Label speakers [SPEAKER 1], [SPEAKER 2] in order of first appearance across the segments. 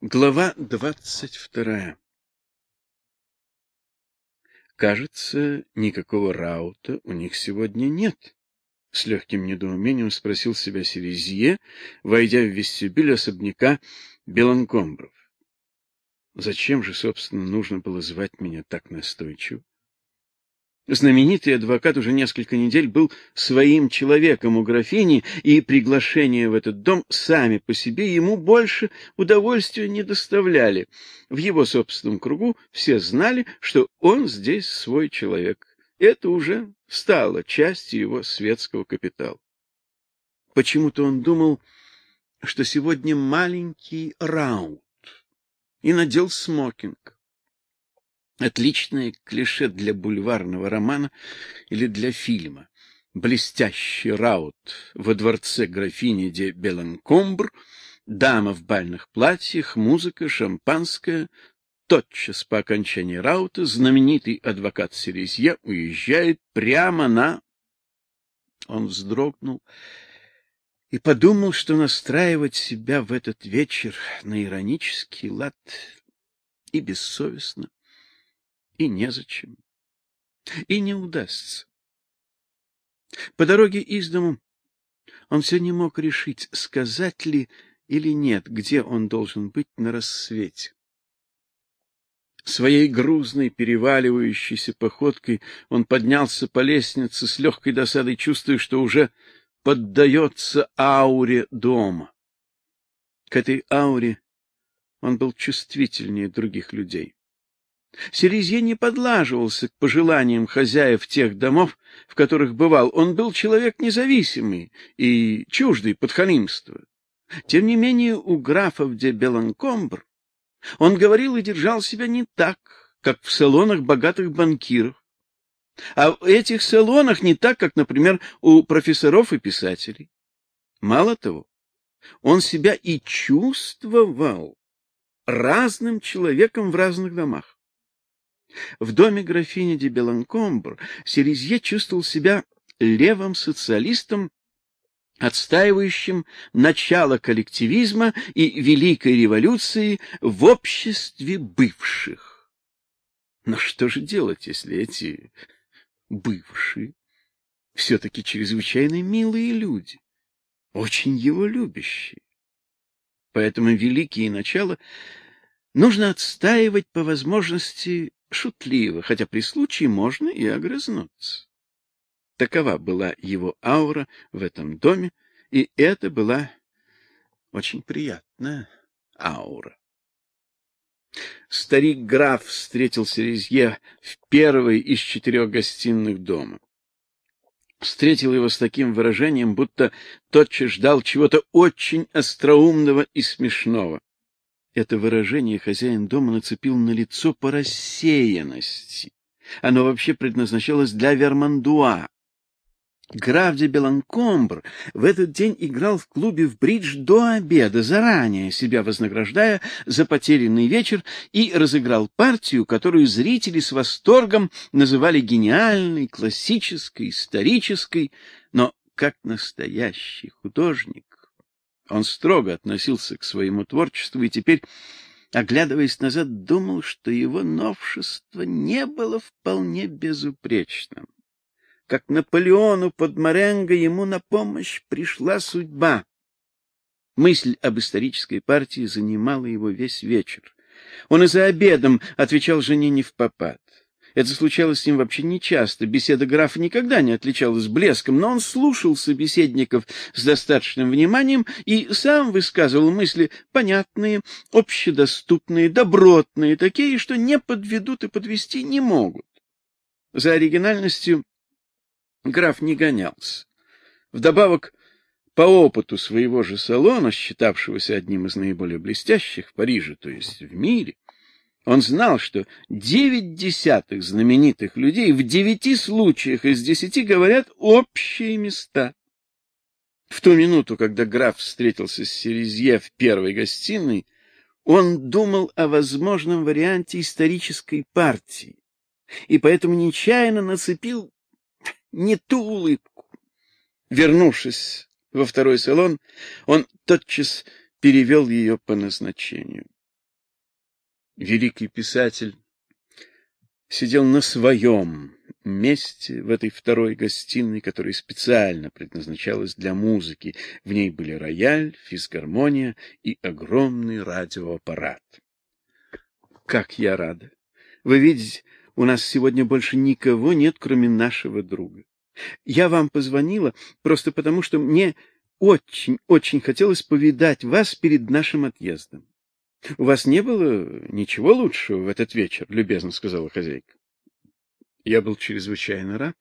[SPEAKER 1] Глава двадцать вторая. Кажется, никакого раута у них сегодня нет. С легким недоумением спросил себя Серезье, войдя в вестибюль особняка Беланкомбров. Зачем же, собственно, нужно было звать меня так настойчиво? Знаменитый адвокат уже несколько недель был своим человеком у графини, и приглашения в этот дом сами по себе ему больше удовольствия не доставляли. В его собственном кругу все знали, что он здесь свой человек. Это уже стало частью его светского капитала. Почему-то он думал, что сегодня маленький раунд, и надел смокинг. Отличное клише для бульварного романа или для фильма. Блестящий раут во дворце графини де Беланкомбр, дама в бальных платьях, музыка, шампанское. Тотчас по окончании раута знаменитый адвокат Серезье уезжает прямо на... Он вздрогнул и подумал, что настраивать себя в этот вечер на иронический лад и бессовестно и незачем, и не удастся. По дороге из дому он все не мог решить, сказать ли или нет, где он должен быть на рассвете. Своей грузной, переваливающейся походкой он поднялся по лестнице с легкой досадой, чувствуя, что уже поддается ауре дома. К этой ауре он был чувствительнее других людей. Серезье не подлаживался к пожеланиям хозяев тех домов, в которых бывал. Он был человек независимый и чуждый подхалимства. Тем не менее, у графов де Беланкомбр он говорил и держал себя не так, как в салонах богатых банкиров. А в этих салонах не так, как, например, у профессоров и писателей. Мало того, он себя и чувствовал разным человеком в разных домах. В доме графини де Беланкомбр Серезье чувствовал себя левым социалистом, отстаивающим начало коллективизма и великой революции в обществе бывших. Но что же делать, если эти бывшие все таки чрезвычайно милые люди, очень его любящие? Поэтому великие начала нужно отстаивать по возможности шутливо, хотя при случае можно и огрызнуться. Такова была его аура в этом доме, и это была очень приятная аура. Старик граф встретил Серезье в первой из четырех гостиных дома. Встретил его с таким выражением, будто тотчас ждал чего-то очень остроумного и смешного. Это выражение хозяин дома нацепил на лицо по рассеянности. Оно вообще предназначалось для Вермандуа. Граф де Беланкомбр в этот день играл в клубе в бридж до обеда, заранее себя вознаграждая за потерянный вечер и разыграл партию, которую зрители с восторгом называли гениальной, классической, исторической, но как настоящий художник он строго относился к своему творчеству и теперь, оглядываясь назад, думал, что его новшество не было вполне безупречным. Как Наполеону под Маренго ему на помощь пришла судьба. Мысль об исторической партии занимала его весь вечер. Он и за обедом отвечал жене не в попад. Это случалось с ним вообще нечасто. Беседа графа никогда не отличалась блеском, но он слушал собеседников с достаточным вниманием и сам высказывал мысли понятные, общедоступные, добротные, такие, что не подведут и подвести не могут. За оригинальностью граф не гонялся. Вдобавок, по опыту своего же салона, считавшегося одним из наиболее блестящих в Париже, то есть в мире, он знал, что девять десятых знаменитых людей в девяти случаях из десяти говорят общие места. В ту минуту, когда граф встретился с Серезье в первой гостиной, он думал о возможном варианте исторической партии и поэтому нечаянно нацепил не ту улыбку. Вернувшись во второй салон, он тотчас перевел ее по назначению. Великий писатель сидел на своем месте в этой второй гостиной, которая специально предназначалась для музыки. В ней были рояль, физгармония и огромный радиоаппарат. Как я рада! Вы видите, у нас сегодня больше никого нет, кроме нашего друга. Я вам позвонила просто потому, что мне очень-очень хотелось повидать вас перед нашим отъездом. У вас не было ничего лучшего в этот вечер, любезно сказала хозяйка. Я был чрезвычайно рад.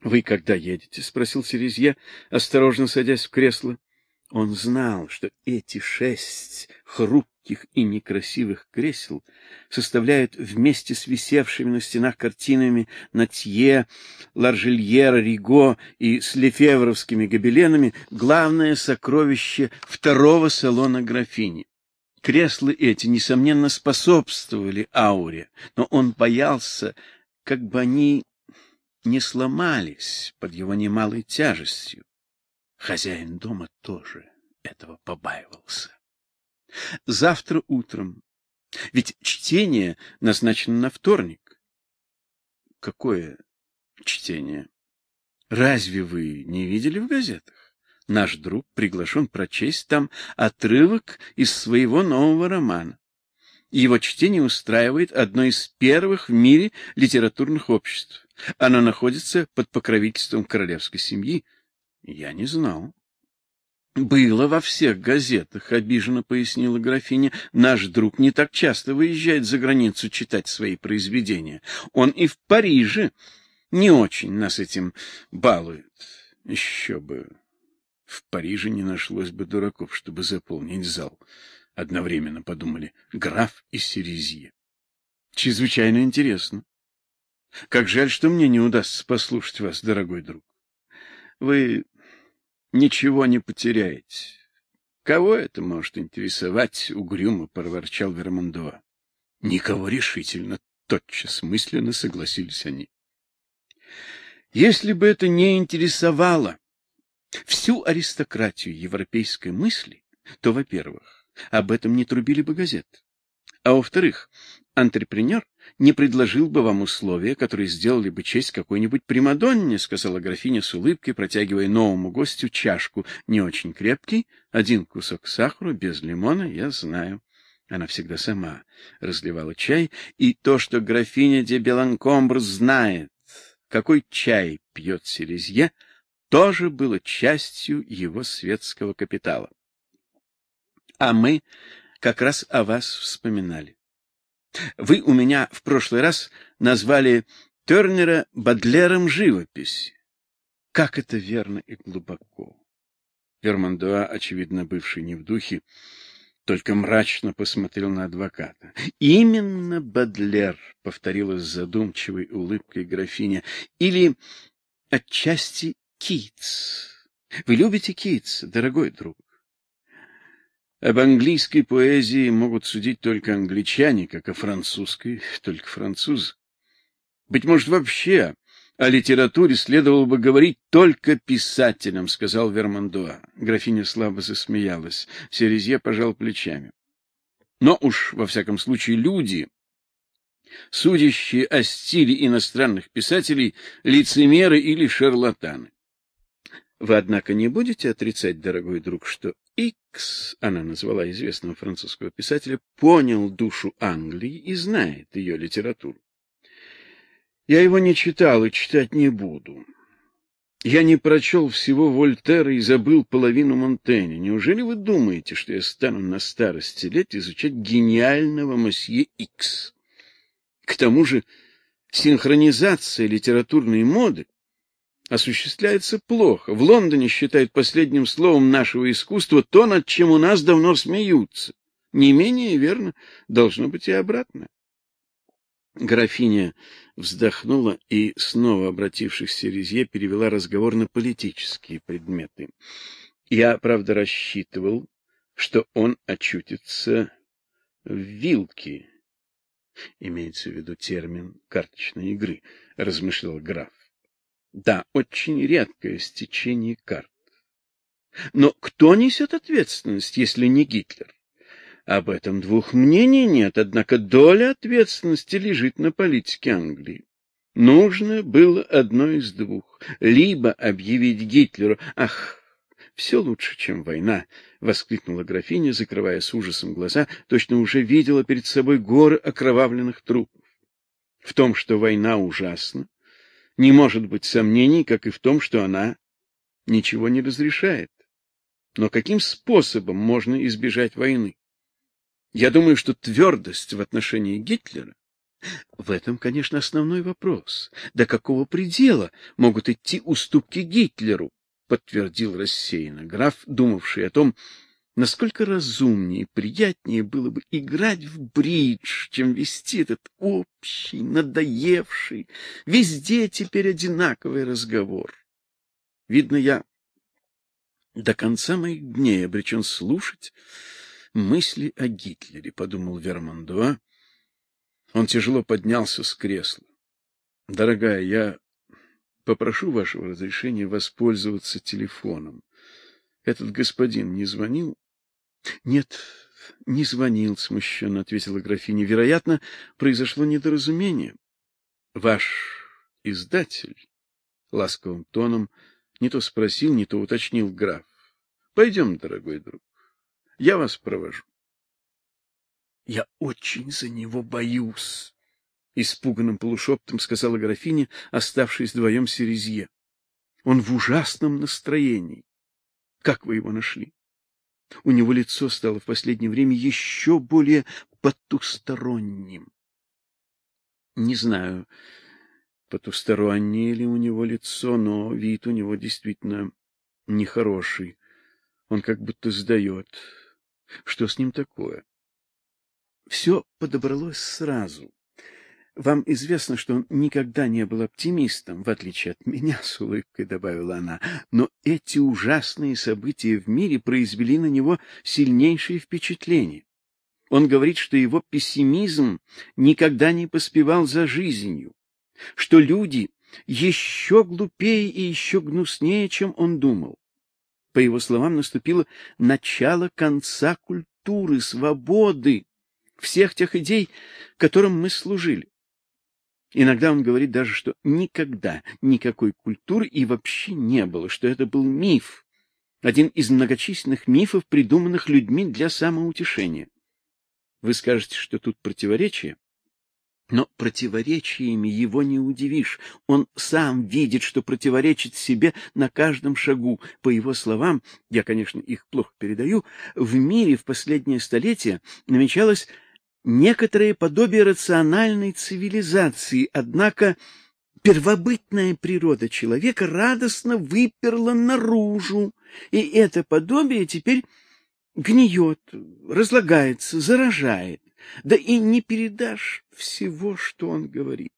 [SPEAKER 1] Вы когда едете? спросил Серезье, осторожно садясь в кресло. Он знал, что эти шесть хрупких и некрасивых кресел составляют вместе с висевшими на стенах картинами Натье, Ларжельера, Риго и с лефевровскими гобеленами главное сокровище второго салона графини. Кресла эти несомненно способствовали ауре, но он боялся, как бы они не сломались под его немалой тяжестью. Хозяин дома тоже этого побаивался. Завтра утром. Ведь чтение назначено на вторник. Какое чтение? Разве вы не видели в газетах? Наш друг приглашен прочесть там отрывок из своего нового романа. Его чтение устраивает одно из первых в мире литературных обществ. Оно находится под покровительством королевской семьи. Я не знал. Было во всех газетах, обиженно пояснила графиня. Наш друг не так часто выезжает за границу читать свои произведения. Он и в Париже не очень нас этим балует. Еще бы. В Париже не нашлось бы дураков, чтобы заполнить зал. Одновременно подумали граф и Серезье. Чрезвычайно интересно. Как жаль, что мне не удастся послушать вас, дорогой друг. Вы ничего не потеряете. Кого это может интересовать, угрюмо проворчал Вермондуа. Никого решительно, тотчас мысленно согласились они. Если бы это не интересовало всю аристократию европейской мысли, то, во-первых, об этом не трубили бы газеты. А во-вторых, антрепренер не предложил бы вам условия, которые сделали бы честь какой-нибудь примадонне, сказала графиня с улыбкой, протягивая новому гостю чашку, не очень крепкий, один кусок сахара без лимона, я знаю. Она всегда сама разливала чай, и то, что графиня де Беланкомбр знает, какой чай пьет Селезье, тоже было частью его светского капитала. А мы как раз о вас вспоминали. Вы у меня в прошлый раз назвали Тернера Бадлером живописи. Как это верно и глубоко. Вермандуа, очевидно бывший не в духе, только мрачно посмотрел на адвоката. Именно Бадлер, повторила с задумчивой улыбкой графиня, или отчасти Китс. Вы любите Китс, дорогой друг? Об английской поэзии могут судить только англичане, как о французской только французы. Быть может, вообще о литературе следовало бы говорить только писателям, сказал Вермандуа. Графиня слабо засмеялась. Серезье пожал плечами. Но уж во всяком случае люди, судящие о стиле иностранных писателей, лицемеры или шарлатаны. Вы однако не будете отрицать, дорогой друг, что Икс, она назвала известного французского писателя, понял душу Англии и знает ее литературу. Я его не читал и читать не буду. Я не прочел всего Вольтера и забыл половину Монтэня. Неужели вы думаете, что я стану на старости лет изучать гениального месье Икс? К тому же синхронизация литературной моды осуществляется плохо. В Лондоне считают последним словом нашего искусства то, над чем у нас давно смеются. Не менее верно должно быть и обратно. Графиня вздохнула и, снова обратившись к Серезье, перевела разговор на политические предметы. Я, правда, рассчитывал, что он очутится в вилке. Имеется в виду термин карточной игры, размышлял граф. Да, очень редкое стечение карт. Но кто несет ответственность, если не Гитлер? Об этом двух мнений нет, однако доля ответственности лежит на политике Англии. Нужно было одно из двух: либо объявить Гитлеру: "Ах, все лучше, чем война", воскликнула графиня, закрывая с ужасом глаза, точно уже видела перед собой горы окровавленных трупов. В том, что война ужасна, не может быть сомнений, как и в том, что она ничего не разрешает. Но каким способом можно избежать войны? Я думаю, что твердость в отношении Гитлера в этом, конечно, основной вопрос. До какого предела могут идти уступки Гитлеру? подтвердил рассеянно граф, думавший о том, насколько разумнее приятнее было бы играть в бридж, чем вести этот общий, надоевший, везде теперь одинаковый разговор. Видно, я до конца моих дней обречен слушать мысли о Гитлере, подумал Вермандуа. Он тяжело поднялся с кресла. Дорогая, я попрошу вашего разрешения воспользоваться телефоном. Этот господин не звонил? Нет, не звонил, смущенно ответила графиня. Вероятно, произошло недоразумение. Ваш издатель ласковым тоном не то спросил, не то уточнил граф. Пойдем, дорогой друг. Я вас провожу. Я очень за него боюсь, испуганным полушептом сказала графиня, оставшись вдвоем с Серезье. Он в ужасном настроении. Как вы его нашли? У него лицо стало в последнее время еще более потусторонним. Не знаю, потустороннее ли у него лицо, но вид у него действительно нехороший. Он как будто сдает. Что с ним такое? Все подобралось сразу. Вам известно, что он никогда не был оптимистом, в отличие от меня, с улыбкой добавила она. Но эти ужасные события в мире произвели на него сильнейшее впечатление. Он говорит, что его пессимизм никогда не поспевал за жизнью, что люди еще глупее и еще гнуснее, чем он думал. По его словам, наступило начало конца культуры, свободы, всех тех идей, которым мы служили. Иногда он говорит даже, что никогда никакой культуры и вообще не было, что это был миф, один из многочисленных мифов, придуманных людьми для самоутешения. Вы скажете, что тут противоречие? Но противоречиями его не удивишь. Он сам видит, что противоречит себе на каждом шагу. По его словам, я, конечно, их плохо передаю, в мире в последнее столетие намечалось некоторое подобие рациональной цивилизации, однако первобытная природа человека радостно выперла наружу, и это подобие теперь гниет, разлагается, заражает. Да и не передашь всего, что он говорит.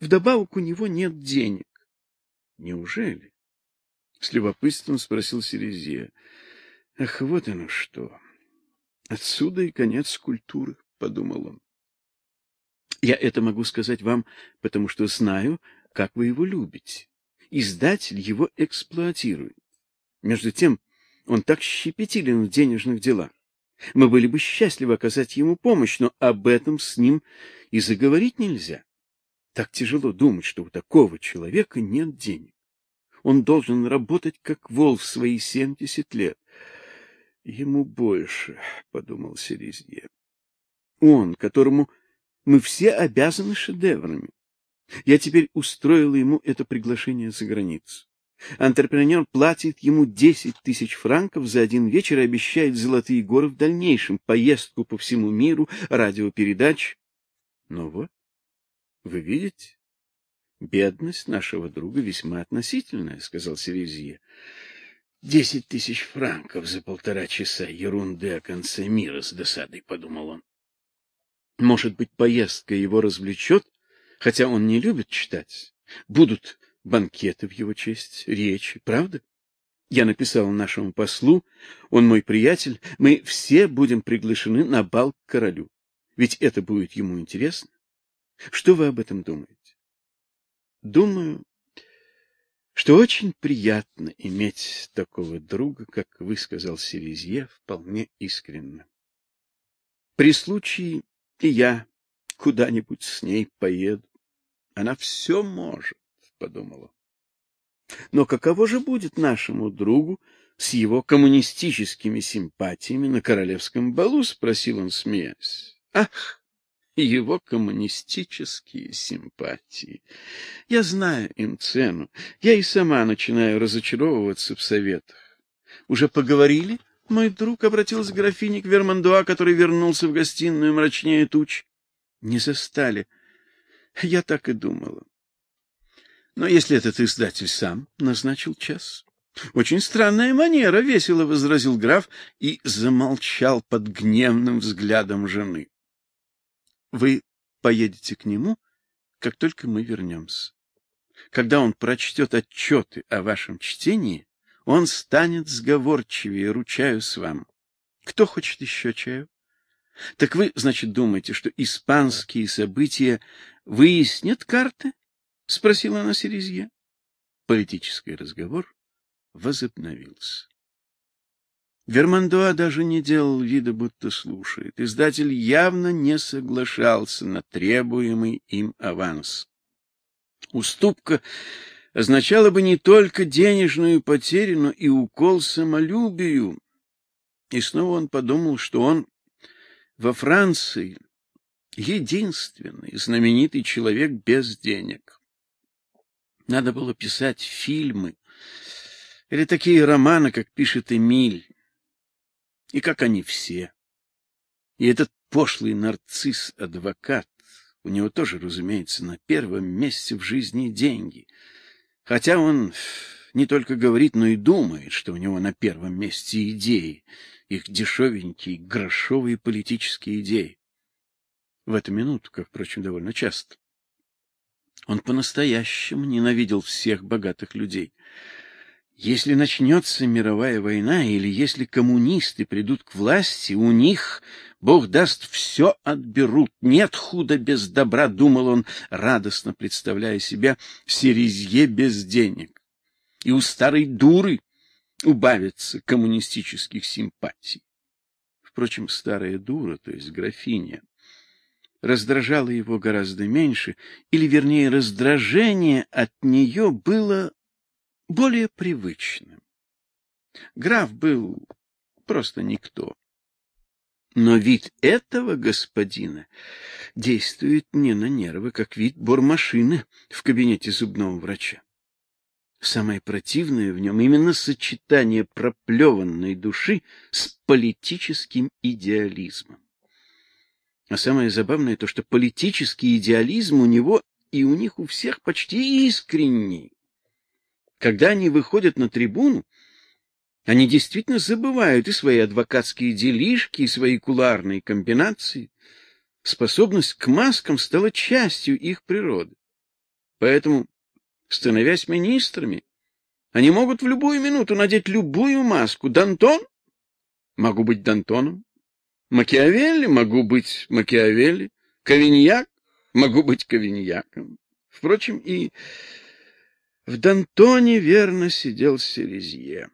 [SPEAKER 1] Вдобавок у него нет денег. Неужели? С любопытством спросил Серезия. Ах, вот оно что. Отсюда и конец культуры, подумал он. Я это могу сказать вам, потому что знаю, как вы его любите. Издатель его эксплуатирует. Между тем, он так щепетилен в денежных делах. Мы были бы счастливы оказать ему помощь, но об этом с ним и заговорить нельзя. Так тяжело думать, что у такого человека нет денег. Он должен работать как вол в свои семьдесят лет. Ему больше, подумал Серезье. Он, которому мы все обязаны шедеврами. Я теперь устроил ему это приглашение за границу. Антрепренер платит ему десять тысяч франков за один вечер и обещает золотые горы в дальнейшем, поездку по всему миру, радиопередач. Но вот, вы видите, бедность нашего друга весьма относительная, сказал Серезье. Десять тысяч франков за полтора часа ерунды о конце мира с досадой, подумал он. Может быть, поездка его развлечет, хотя он не любит читать. Будут банкеты в его честь, речи, правда? Я написал нашему послу, он мой приятель, мы все будем приглашены на бал к королю. Ведь это будет ему интересно. Что вы об этом думаете? Думаю, что очень приятно иметь такого друга, как вы сказал Серезье, вполне искренне. При случае и я куда-нибудь с ней поеду. Она все может, подумала. Но каково же будет нашему другу с его коммунистическими симпатиями на королевском балу, спросил он, смеясь. Ах, его коммунистические симпатии. Я знаю им цену. Я и сама начинаю разочаровываться в советах. Уже поговорили? Мой друг обратился к графине к который вернулся в гостиную мрачнее туч. Не застали. Я так и думала. Но если этот издатель сам назначил час, очень странная манера, весело возразил граф и замолчал под гневным взглядом жены. Вы поедете к нему, как только мы вернемся. Когда он прочтет отчеты о вашем чтении, он станет сговорчивее, ручаюсь вам. Кто хочет еще чаю? Так вы, значит, думаете, что испанские события выяснят карты? спросила она Серезье. Политический разговор возобновился. Вермандуа даже не делал вида, будто слушает. Издатель явно не соглашался на требуемый им аванс. Уступка означала бы не только денежную потерю, но и укол самолюбию. И снова он подумал, что он во Франции единственный знаменитый человек без денег. Надо было писать фильмы или такие романы, как пишет Эмиль, и как они все. И этот пошлый нарцисс-адвокат, у него тоже, разумеется, на первом месте в жизни деньги. Хотя он не только говорит, но и думает, что у него на первом месте идеи, их дешевенькие, грошовые политические идеи. В эту минуту, как, впрочем, довольно часто. Он по-настоящему ненавидел всех богатых людей. Если начнется мировая война или если коммунисты придут к власти, у них, Бог даст, все отберут. Нет худа без добра, думал он, радостно представляя себя в Серезье без денег. И у старой дуры убавится коммунистических симпатий. Впрочем, старая дура, то есть графиня, раздражала его гораздо меньше, или вернее, раздражение от нее было более привычным. Граф был просто никто. Но вид этого господина действует мне на нервы, как вид бормашины в кабинете зубного врача. Самое противное в нем именно сочетание проплеванной души с политическим идеализмом. А самое забавное то, что политический идеализм у него и у них у всех почти искренний. Когда они выходят на трибуну, они действительно забывают и свои адвокатские делишки, и свои куларные комбинации. Способность к маскам стала частью их природы. Поэтому, становясь министрами, они могут в любую минуту надеть любую маску. Дантон? Могу быть Дантоном. Макиавелли? Могу быть Макиавелли. Кавиньяк? Могу быть Кавиньяком. Впрочем, и в Дантоне верно сидел Серезье.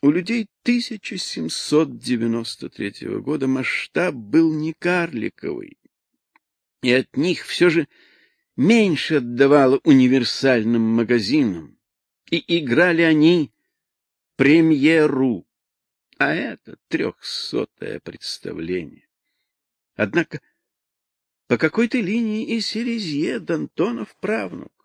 [SPEAKER 1] У людей 1793 года масштаб был не карликовый, и от них все же меньше отдавало универсальным магазинам, и играли они премьеру, а это трехсотое представление. Однако по какой-то линии и Серезье Д'Антонов правнук.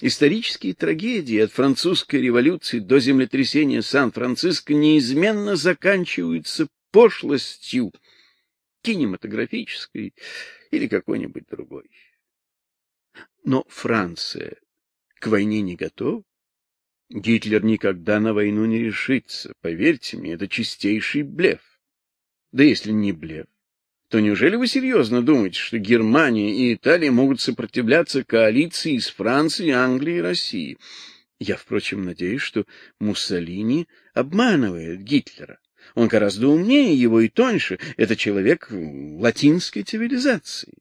[SPEAKER 1] Исторические трагедии от французской революции до землетрясения Сан-Франциско неизменно заканчиваются пошлостью кинематографической или какой-нибудь другой. Но Франция к войне не готова. Гитлер никогда на войну не решится, поверьте мне, это чистейший блеф. Да если не блеф, то неужели вы серьезно думаете, что Германия и Италия могут сопротивляться коалиции из Франции, Англии и России? Я, впрочем, надеюсь, что Муссолини обманывает Гитлера. Он гораздо умнее его и тоньше. Это человек латинской цивилизации.